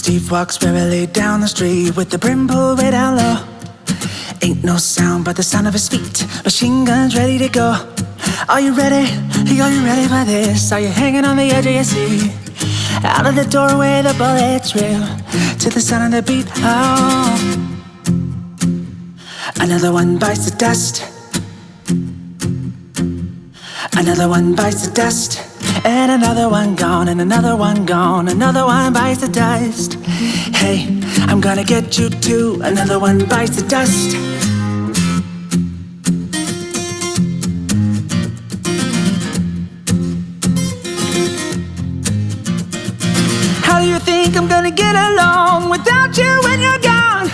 Steve walks wearily down the street with the brim pulled way down low. Ain't no sound but the sound of his feet. Machine guns ready to go. Are you ready? Are you ready for this? Are you hanging on the edge of your seat? Out of the doorway, the bullets reel to the sound of the beat. Oh, another one bites the dust. Another one bites the dust. And another one gone, and another one gone, another one bites the dust. Hey, I'm gonna get you too. Another one bites the dust. How do you think I'm gonna get along without you when you're gone?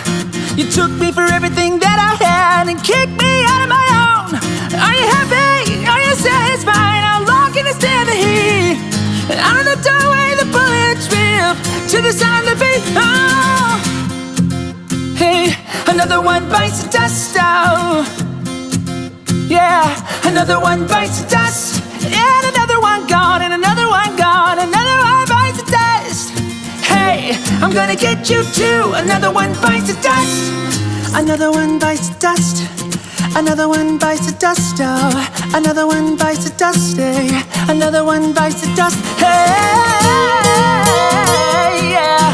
The the bullets rip to the sound of beat. Oh, hey, another one bites the dust out. Yeah, another one bites the dust. And another one gone, and another one gone, another one bites the dust. Hey, I'm gonna get you too. Another one bites the dust. Another one bites the dust. Another one bites the dust. Oh, another one bites the dust. Hey, another one bites the dust. Hey, yeah.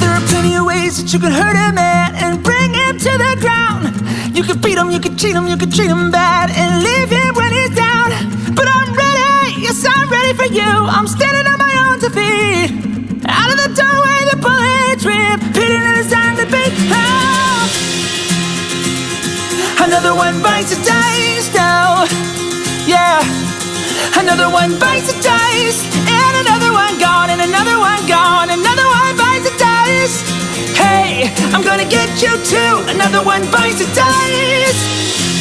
There are plenty of ways that you can hurt a man and bring him to the ground. You can beat him, you can cheat him, you can treat him bad and leave him when he's down. But I'm ready, yes, I'm ready for you. I'm standing Another one bites the dice now. Oh, yeah. Another one bites the dice, and another one gone, and another one gone, another one bites the dice. Hey, I'm gonna get you too. Another one bites the dice.